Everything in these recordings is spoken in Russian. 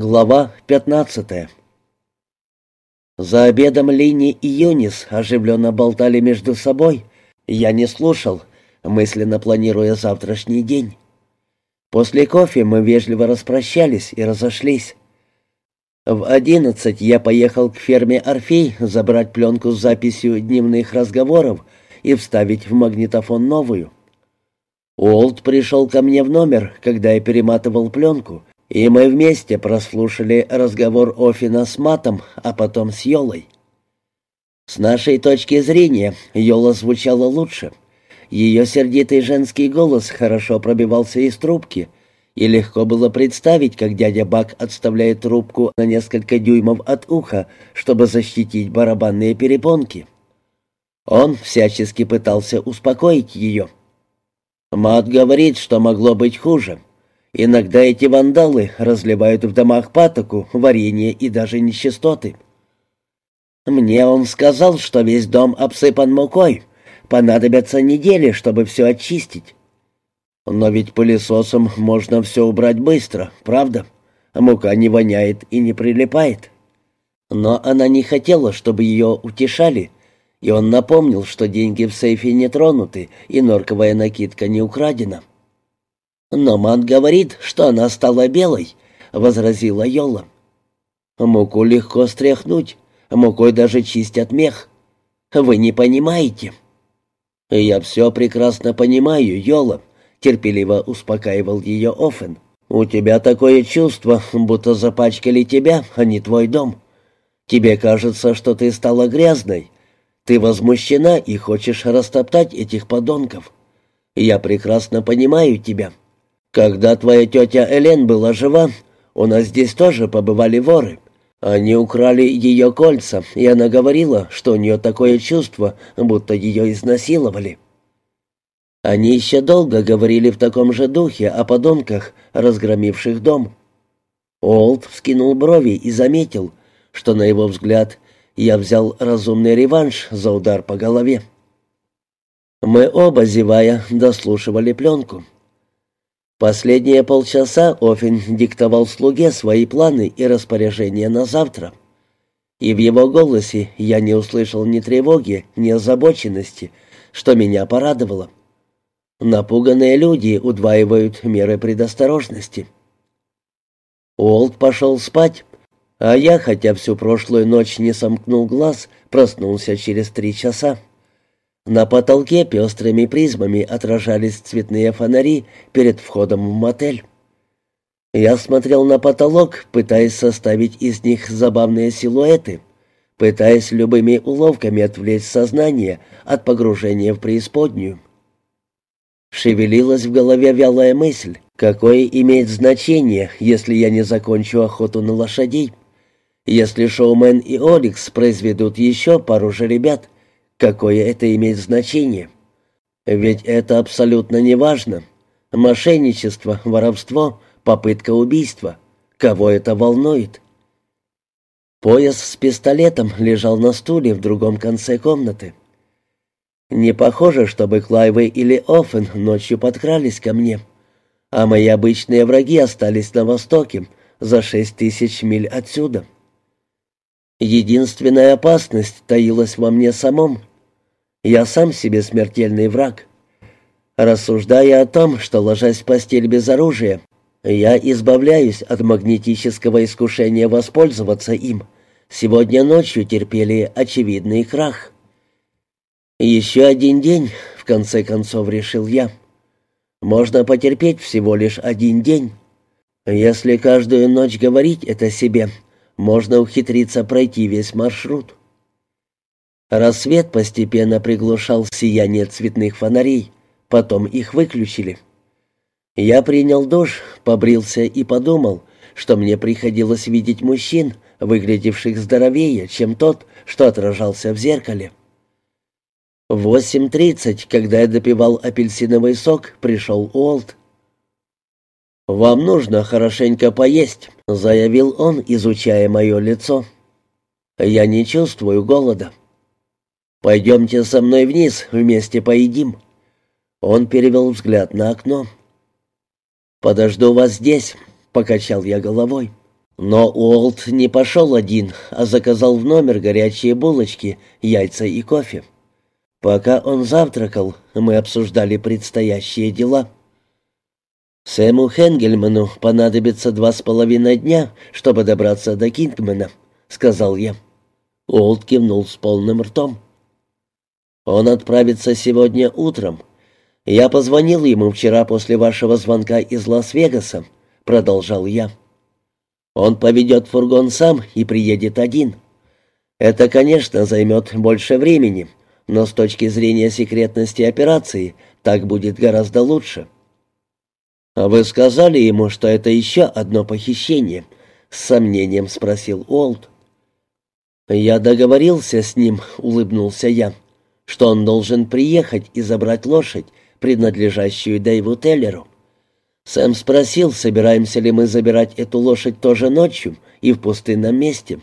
Глава 15 За обедом Лини и Юнис оживленно болтали между собой. Я не слушал, мысленно планируя завтрашний день. После кофе мы вежливо распрощались и разошлись. В одиннадцать я поехал к ферме «Орфей» забрать пленку с записью дневных разговоров и вставить в магнитофон новую. Уолт пришел ко мне в номер, когда я перематывал пленку, и мы вместе прослушали разговор Офина с Матом, а потом с Йолой. С нашей точки зрения, Йола звучала лучше. Ее сердитый женский голос хорошо пробивался из трубки, и легко было представить, как дядя Бак отставляет трубку на несколько дюймов от уха, чтобы защитить барабанные перепонки. Он всячески пытался успокоить ее. Мат говорит, что могло быть хуже. Иногда эти вандалы разливают в домах патоку, варенье и даже нечистоты. Мне он сказал, что весь дом обсыпан мукой. Понадобятся недели, чтобы все очистить. Но ведь пылесосом можно все убрать быстро, правда? Мука не воняет и не прилипает. Но она не хотела, чтобы ее утешали, и он напомнил, что деньги в сейфе не тронуты и норковая накидка не украдена. «Но Ман говорит, что она стала белой», — возразила Йола. «Муку легко стряхнуть, мукой даже чистят мех. Вы не понимаете». «Я все прекрасно понимаю, Йола», — терпеливо успокаивал ее Офен. «У тебя такое чувство, будто запачкали тебя, а не твой дом. Тебе кажется, что ты стала грязной, ты возмущена и хочешь растоптать этих подонков. Я прекрасно понимаю тебя. Когда твоя тетя Элен была жива, у нас здесь тоже побывали воры. Они украли ее кольца, и она говорила, что у нее такое чувство, будто ее изнасиловали. Они еще долго говорили в таком же духе о подонках, разгромивших дом. Олд вскинул брови и заметил, что, на его взгляд, я взял разумный реванш за удар по голове. Мы оба, зевая, дослушивали пленку. Последние полчаса Офин диктовал слуге свои планы и распоряжения на завтра. И в его голосе я не услышал ни тревоги, ни озабоченности, что меня порадовало. Напуганные люди удваивают меры предосторожности. Уолт пошел спать, а я, хотя всю прошлую ночь не сомкнул глаз, проснулся через три часа. На потолке пестрыми призмами отражались цветные фонари перед входом в мотель. Я смотрел на потолок, пытаясь составить из них забавные силуэты, пытаясь любыми уловками отвлечь сознание от погружения в преисподнюю. Шевелилась в голове вялая мысль, какое имеет значение, если я не закончу охоту на лошадей. Если Шоумен и Оликс произведут еще пару же ребят, какое это имеет значение? Ведь это абсолютно неважно. Мошенничество, воровство, попытка убийства. Кого это волнует? Пояс с пистолетом лежал на стуле в другом конце комнаты. Не похоже, чтобы Клайвы или Оффен ночью подкрались ко мне, а мои обычные враги остались на востоке, за шесть тысяч миль отсюда. Единственная опасность таилась во мне самом. Я сам себе смертельный враг. Рассуждая о том, что, ложась в постель без оружия, я избавляюсь от магнетического искушения воспользоваться им, сегодня ночью терпели очевидный крах. Еще один день, в конце концов, решил я. Можно потерпеть всего лишь один день. Если каждую ночь говорить это себе — можно ухитриться пройти весь маршрут. Рассвет постепенно приглушал сияние цветных фонарей, потом их выключили. Я принял душ, побрился и подумал, что мне приходилось видеть мужчин, выглядевших здоровее, чем тот, что отражался в зеркале. В восемь тридцать, когда я допивал апельсиновый сок, пришел Уолт. «Вам нужно хорошенько поесть», — заявил он, изучая мое лицо. «Я не чувствую голода». «Пойдемте со мной вниз, вместе поедим». Он перевел взгляд на окно. «Подожду вас здесь», — покачал я головой. Но Уолт не пошел один, а заказал в номер горячие булочки, яйца и кофе. Пока он завтракал, мы обсуждали предстоящие дела. Сэму Хенгельману понадобится два с половиной дня, чтобы добраться до Кингмена, сказал я. Уолт кивнул с полным ртом. Он отправится сегодня утром. Я позвонил ему вчера после вашего звонка из Лас-Вегаса, продолжал я. Он поведет фургон сам и приедет один. Это, конечно, займет больше времени, но с точки зрения секретности операции так будет гораздо лучше. А вы сказали ему, что это еще одно похищение? С сомнением спросил Уолт. Я договорился с ним, улыбнулся я, что он должен приехать и забрать лошадь, принадлежащую Дэйву Теллеру. Сэм спросил, собираемся ли мы забирать эту лошадь тоже ночью и в пустынном месте.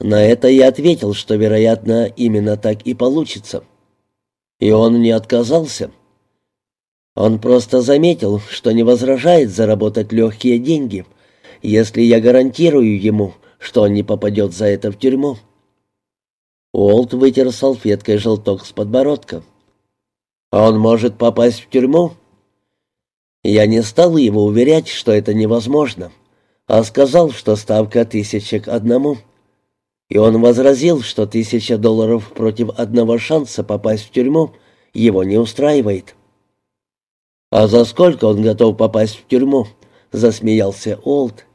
На это я ответил, что, вероятно, именно так и получится. И он не отказался. Он просто заметил, что не возражает заработать легкие деньги, если я гарантирую ему, что он не попадет за это в тюрьму. Уолт вытер салфеткой желток с подбородка. «Он может попасть в тюрьму?» Я не стал его уверять, что это невозможно, а сказал, что ставка тысяча к одному. И он возразил, что тысяча долларов против одного шанса попасть в тюрьму его не устраивает. «А за сколько он готов попасть в тюрьму?» — засмеялся Олд.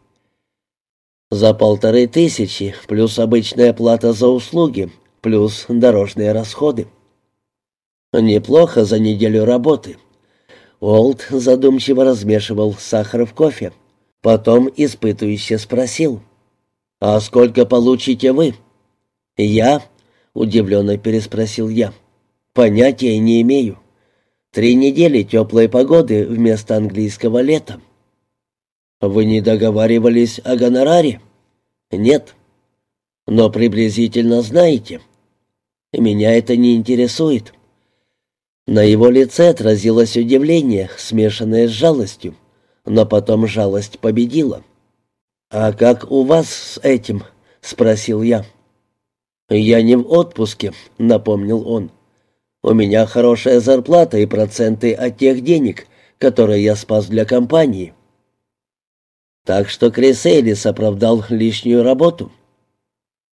«За полторы тысячи, плюс обычная плата за услуги, плюс дорожные расходы». «Неплохо за неделю работы», Олд задумчиво размешивал сахар в кофе. Потом испытующе спросил. «А сколько получите вы?» «Я?» — удивленно переспросил я. «Понятия не имею. Три недели теплой погоды вместо английского лета». «Вы не договаривались о гонораре?» «Нет». «Но приблизительно знаете». «Меня это не интересует». На его лице отразилось удивление, смешанное с жалостью, но потом жалость победила. «А как у вас с этим?» — спросил я. «Я не в отпуске», — напомнил он. «У меня хорошая зарплата и проценты от тех денег, которые я спас для компании». Так что Крис Эйлис оправдал лишнюю работу.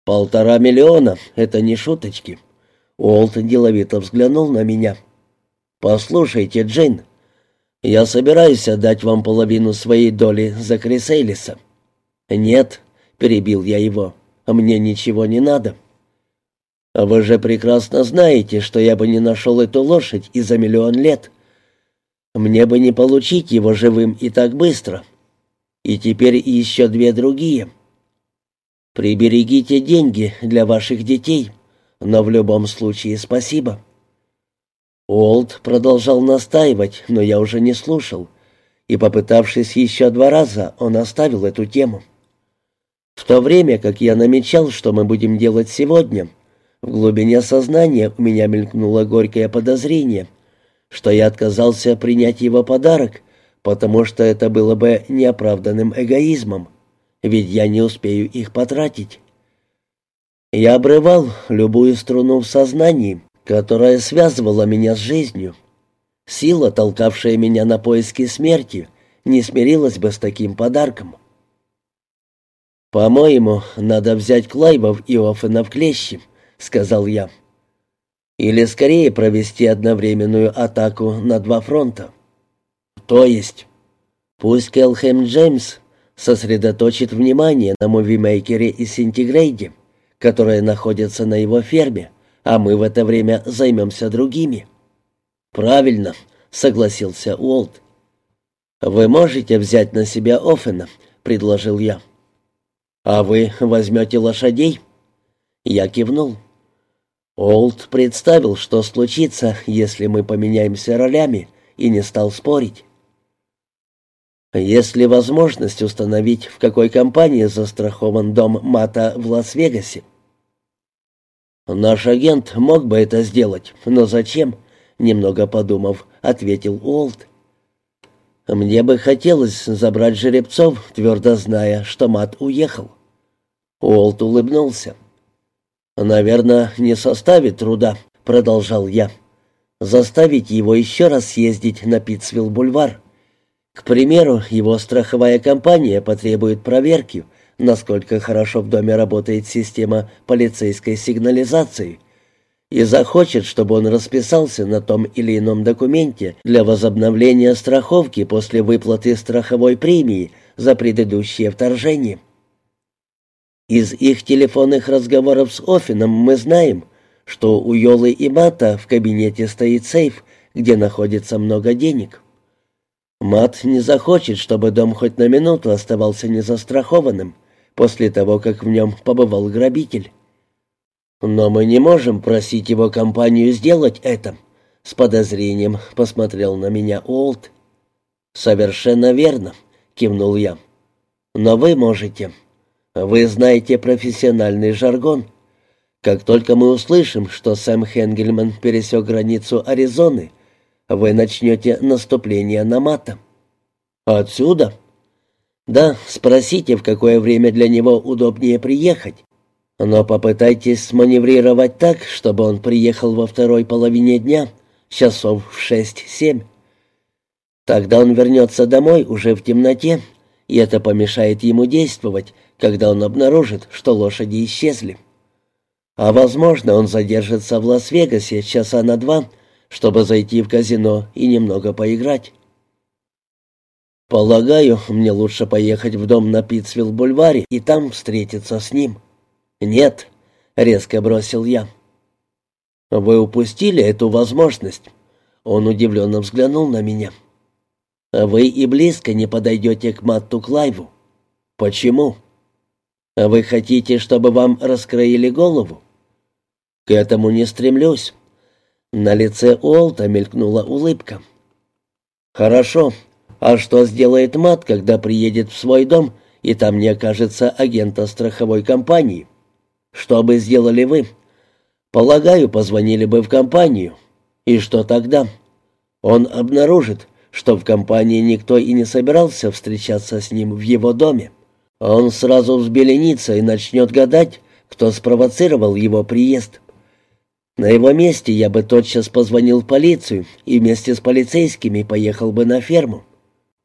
«Полтора миллиона — это не шуточки». Уолт деловито взглянул на меня. «Послушайте, Джейн, я собираюсь отдать вам половину своей доли за Крисейлиса». «Нет», — перебил я его, — «мне ничего не надо». «Вы же прекрасно знаете, что я бы не нашел эту лошадь и за миллион лет. Мне бы не получить его живым и так быстро. И теперь еще две другие. Приберегите деньги для ваших детей, но в любом случае спасибо». Уолт продолжал настаивать, но я уже не слушал, и, попытавшись еще два раза, он оставил эту тему. В то время, как я намечал, что мы будем делать сегодня, в глубине сознания у меня мелькнуло горькое подозрение, что я отказался принять его подарок, потому что это было бы неоправданным эгоизмом, ведь я не успею их потратить. Я обрывал любую струну в сознании, которая связывала меня с жизнью. Сила, толкавшая меня на поиски смерти, не смирилась бы с таким подарком. «По-моему, надо взять Клайвов и Оффена в клещи», — сказал я. «Или скорее провести одновременную атаку на два фронта. То есть, пусть Келхэм Джеймс сосредоточит внимание на Мувимейкере и Сентигрейде, которые находятся на его ферме, а мы в это время займемся другими». «Правильно», — согласился Уолт. «Вы можете взять на себя Оффена», — предложил я. «А вы возьмете лошадей?» Я кивнул. Уолт представил, что случится, если мы поменяемся ролями, и не стал спорить. «Есть ли возможность установить, в какой компании застрахован дом Мата в Лас-Вегасе?» «Наш агент мог бы это сделать, но зачем?» Немного подумав, ответил Уолт. Мне бы хотелось забрать жеребцов, твердо зная, что Мат уехал. Уолт улыбнулся. «Наверное, не составит труда», — продолжал я. «Заставить его еще раз съездить на Питцвилл-бульвар. К примеру, его страховая компания потребует проверки, насколько хорошо в доме работает система полицейской сигнализации, и захочет, чтобы он расписался на том или ином документе для возобновления страховки после выплаты страховой премии за предыдущее вторжение. Из их телефонных разговоров с Офином мы знаем, что у Йолы и Мата в кабинете стоит сейф, где находится много денег. Мат не захочет, чтобы дом хоть на минуту оставался незастрахованным после того, как в нем побывал грабитель. Но мы не можем просить его компанию сделать это. С подозрением посмотрел на меня Уолт. «Совершенно верно», — кивнул я. «Но вы можете. Вы знаете профессиональный жаргон. Как только мы услышим, что Сэм Хенгельман пересек границу Аризоны, вы начнете наступление на Мата». «Отсюда?» «Да, спросите, в какое время для него удобнее приехать. Но попытайтесь сманеврировать так, чтобы он приехал во второй половине дня, часов в шесть-семь. Тогда он вернется домой уже в темноте, и это помешает ему действовать, когда он обнаружит, что лошади исчезли. А возможно, он задержится в Лас-Вегасе часа на два, чтобы зайти в казино и немного поиграть. Полагаю, мне лучше поехать в дом на Питцвилл-бульваре и там встретиться с ним. Нет, резко бросил я. Вы упустили эту возможность. Он удивленно взглянул на меня. Вы и близко не подойдете к Матту Клайву. Почему? Вы хотите, чтобы вам раскроили голову? К этому не стремлюсь. На лице Уолта мелькнула улыбка. Хорошо, а что сделает Мат, когда приедет в свой дом, и там не окажется агента страховой компании? Что бы сделали вы? Полагаю, позвонили бы в компанию. И что тогда? Он обнаружит, что в компании никто и не собирался встречаться с ним в его доме. Он сразу взбеленится и начнет гадать, кто спровоцировал его приезд. На его месте я бы тотчас позвонил в полицию и вместе с полицейскими поехал бы на ферму.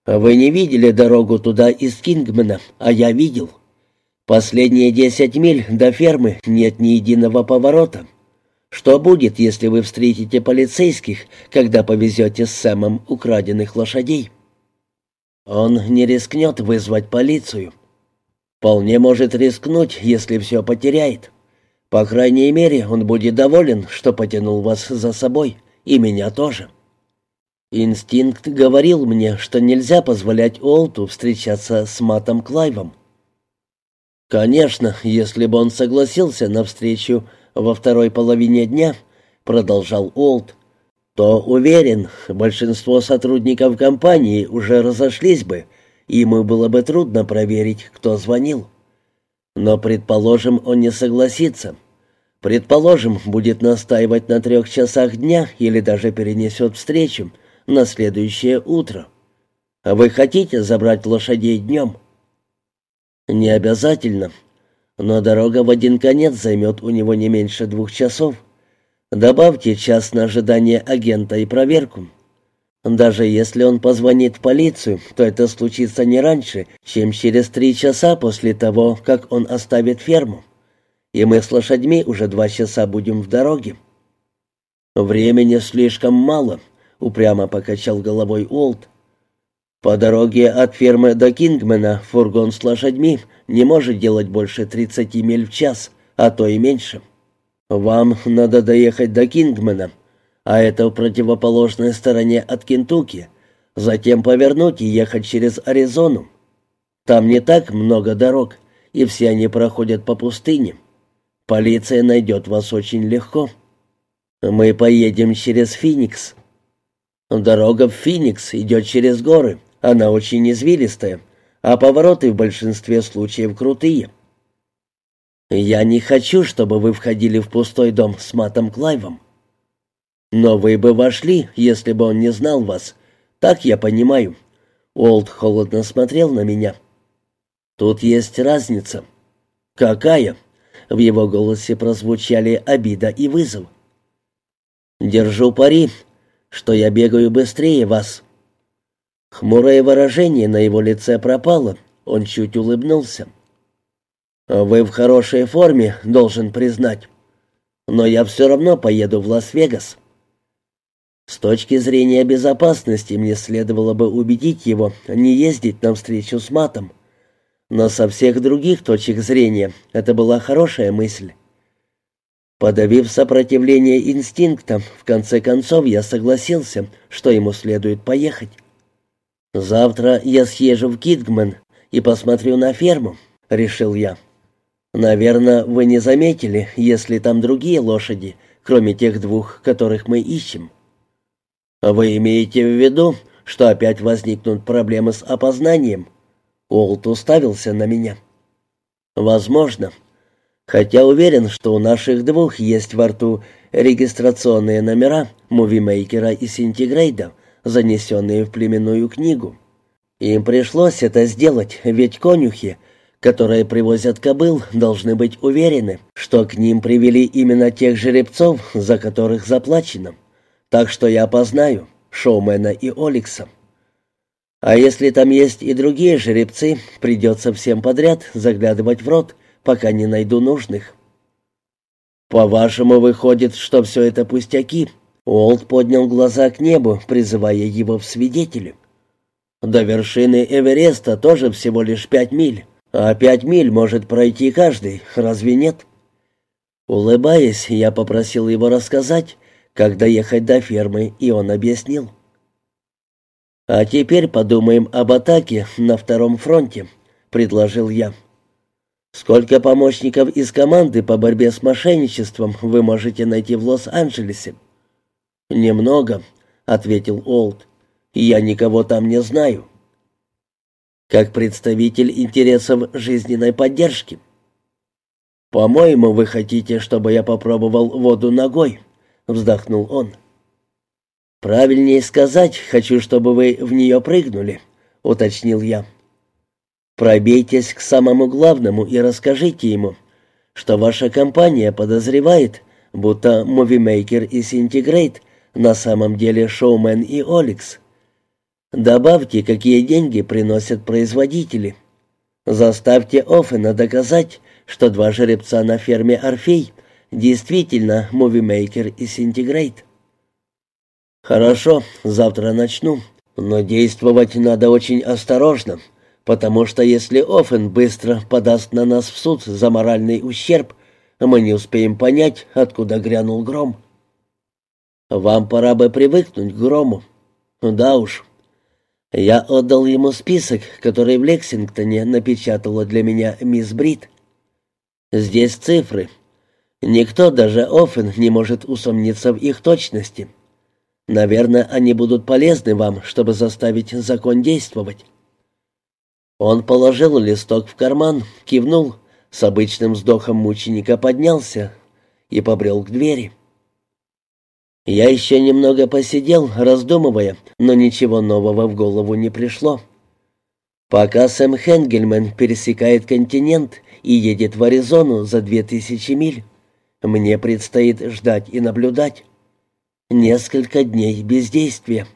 «Вы не видели дорогу туда из Кингмена, а я видел. Последние десять миль до фермы нет ни единого поворота. Что будет, если вы встретите полицейских, когда повезете с Сэмом украденных лошадей?» «Он не рискнет вызвать полицию. Вполне может рискнуть, если все потеряет. По крайней мере, он будет доволен, что потянул вас за собой, и меня тоже». Инстинкт говорил мне, что нельзя позволять Олту встречаться с Матом Клайвом. «Конечно, если бы он согласился на встречу во второй половине дня», — продолжал Олт, «то, уверен, большинство сотрудников компании уже разошлись бы, и ему было бы трудно проверить, кто звонил. Но, предположим, он не согласится. Предположим, будет настаивать на трех часах дня или даже перенесет встречу, — на следующее утро. А вы хотите забрать лошадей днем?» «Не обязательно, но дорога в один конец займет у него не меньше двух часов. Добавьте час на ожидание агента и проверку. Даже если он позвонит в полицию, то это случится не раньше, чем через три часа после того, как он оставит ферму. И мы с лошадьми уже два часа будем в дороге. Времени слишком мало, — упрямо покачал головой Уолт. «По дороге от фермы до Кингмена фургон с лошадьми не может делать больше 30 миль в час, а то и меньше. Вам надо доехать до Кингмена, а это в противоположной стороне от Кентукки, затем повернуть и ехать через Аризону. Там не так много дорог, и все они проходят по пустыне. Полиция найдет вас очень легко. Мы поедем через Финикс». Дорога в Феникс идет через горы. Она очень извилистая, а повороты в большинстве случаев крутые. Я не хочу, чтобы вы входили в пустой дом с Матом Клайвом. Но вы бы вошли, если бы он не знал вас. Так я понимаю. Олд холодно смотрел на меня. «Тут есть разница». «Какая?» В его голосе прозвучали обида и вызов. «Держу пари, что я бегаю быстрее вас». Хмурое выражение на его лице пропало, он чуть улыбнулся. «Вы в хорошей форме, должен признать. Но я все равно поеду в Лас-Вегас». С точки зрения безопасности мне следовало бы убедить его не ездить навстречу с матом. Но со всех других точек зрения это была хорошая мысль. Подавив сопротивление инстинктам, в конце концов я согласился, что ему следует поехать. «Завтра я съезжу в Китгман и посмотрю на ферму», — решил я. «Наверное, вы не заметили, если там другие лошади, кроме тех двух, которых мы ищем». «Вы имеете в виду, что опять возникнут проблемы с опознанием?» Уолт уставился на меня. «Возможно. Хотя уверен, что у наших двух есть во рту регистрационные номера мувимейкера и синтегрейда, занесенные в племенную книгу. Им пришлось это сделать, ведь конюхи, которые привозят кобыл, должны быть уверены, что к ним привели именно тех жеребцов, за которых заплачено. Так что я опознаю Шоумена и Оликса. А если там есть и другие жеребцы, придется всем подряд заглядывать в рот, пока не найду нужных. «По-вашему, выходит, что все это пустяки?» Уолт поднял глаза к небу, призывая его в свидетели. «До вершины Эвереста тоже всего лишь пять миль, а пять миль может пройти каждый, разве нет?» Улыбаясь, я попросил его рассказать, как доехать до фермы, и он объяснил. «А теперь подумаем об атаке на втором фронте», — предложил я. «Сколько помощников из команды по борьбе с мошенничеством вы можете найти в Лос-Анджелесе?» «Немного», — ответил Олд. «Я никого там не знаю». «Как представитель интересов жизненной поддержки?» «По-моему, вы хотите, чтобы я попробовал воду ногой», — вздохнул он. «Правильнее сказать, хочу, чтобы вы в нее прыгнули», — уточнил я. «Пробейтесь к самому главному и расскажите ему, что ваша компания подозревает, будто Мувимейкер и Синтегрейт на самом деле Шоумен и Оликс. Добавьте, какие деньги приносят производители. Заставьте Оффена доказать, что два жеребца на ферме «Орфей» действительно Мувимейкер и Синтегрейт. «Хорошо, завтра начну, но действовать надо очень осторожно, потому что если Оффен быстро подаст на нас в суд за моральный ущерб, мы не успеем понять, откуда грянул гром. Вам пора бы привыкнуть к грому. Да уж. Я отдал ему список, который в Лексингтоне напечатала для меня мисс Брит. Здесь цифры. Никто, даже Оффен, не может усомниться в их точности. Наверное, они будут полезны вам, чтобы заставить закон действовать». Он положил листок в карман, кивнул, с обычным вздохом мученика поднялся и побрел к двери. Я еще немного посидел, раздумывая, но ничего нового в голову не пришло. Пока Сэм Хенгельман пересекает континент и едет в Аризону за две тысячи миль, мне предстоит ждать и наблюдать. Несколько дней бездействия.